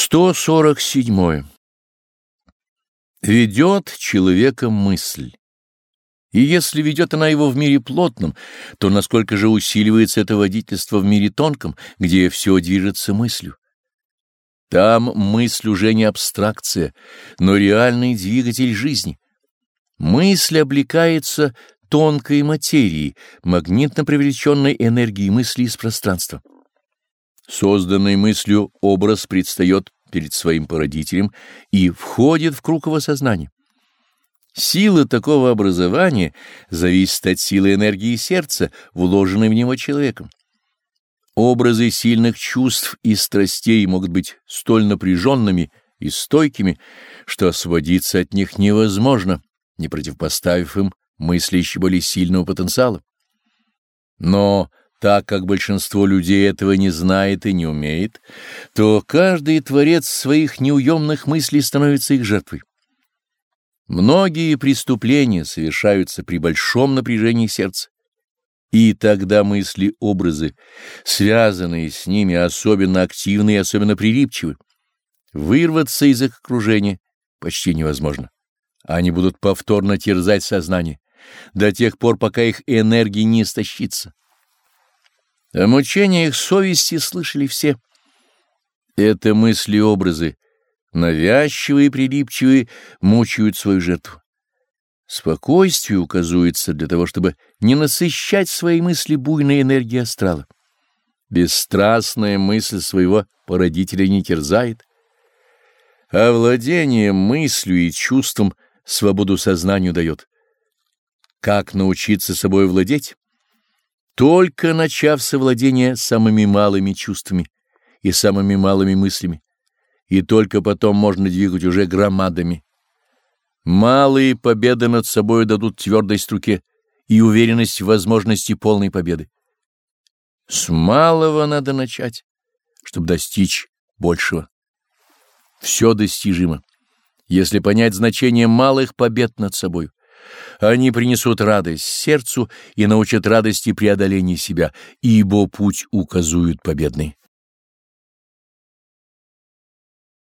147. Ведет человека мысль. И если ведет она его в мире плотном, то насколько же усиливается это водительство в мире тонком, где все движется мыслью? Там мысль уже не абстракция, но реальный двигатель жизни. Мысль облекается тонкой материей, магнитно привлеченной энергией мысли из пространства. Созданный мыслью образ предстает перед своим породителем и входит в круг его сознания. Сила такого образования зависит от силы энергии сердца, вложенной в него человеком. Образы сильных чувств и страстей могут быть столь напряженными и стойкими, что освободиться от них невозможно, не противопоставив им мысли более сильного потенциала. Но так как большинство людей этого не знает и не умеет, то каждый творец своих неуемных мыслей становится их жертвой. Многие преступления совершаются при большом напряжении сердца. И тогда мысли-образы, связанные с ними, особенно активны и особенно прилипчивы. Вырваться из их окружения почти невозможно. Они будут повторно терзать сознание до тех пор, пока их энергия не истощится. О мучениях совести слышали все. Это мысли-образы, навязчивые и прилипчивые, мучают свою жертву. Спокойствие указывается для того, чтобы не насыщать свои мысли буйной энергией астрала. Бесстрастная мысль своего породителя не терзает. а владение мыслью и чувством свободу сознанию дает. Как научиться собой владеть? Только начав совладение самыми малыми чувствами и самыми малыми мыслями, и только потом можно двигать уже громадами. Малые победы над собой дадут твердость руке и уверенность в возможности полной победы. С малого надо начать, чтобы достичь большего. Все достижимо, если понять значение малых побед над собой. Они принесут радость сердцу и научат радости преодоления себя, ибо путь указуют победный.